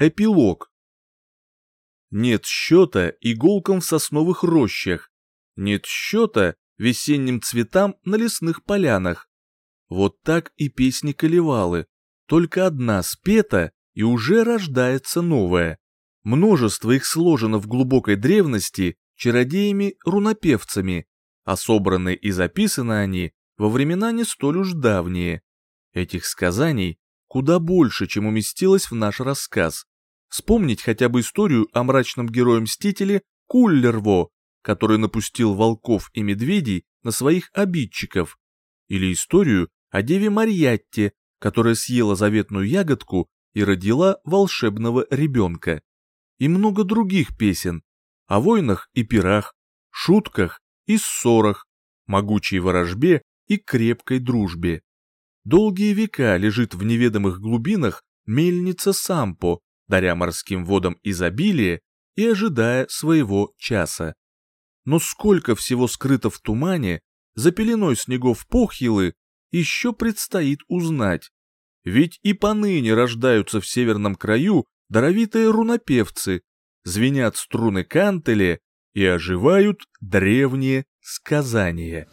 Эпилог. Нет счета иголкам в сосновых рощах, нет счета весенним цветам на лесных полянах. Вот так и песни Колевалы, только одна спета, и уже рождается новая. Множество их сложено в глубокой древности чародеями-рунопевцами, а собраны и записаны они во времена не столь уж давние. Этих сказаний куда больше, чем уместилось в наш рассказ. Вспомнить хотя бы историю о мрачном герое-мстителе Куллерво, который напустил волков и медведей на своих обидчиков, или историю о деве Марьятте, которая съела заветную ягодку и родила волшебного ребенка. И много других песен о войнах и пирах, шутках и ссорах, могучей ворожбе и крепкой дружбе. Долгие века лежит в неведомых глубинах мельница Сампо, даря морским водам изобилие и ожидая своего часа. Но сколько всего скрыто в тумане, за пеленой снегов похилы, еще предстоит узнать. Ведь и поныне рождаются в северном краю даровитые рунопевцы, звенят струны кантеле и оживают древние сказания.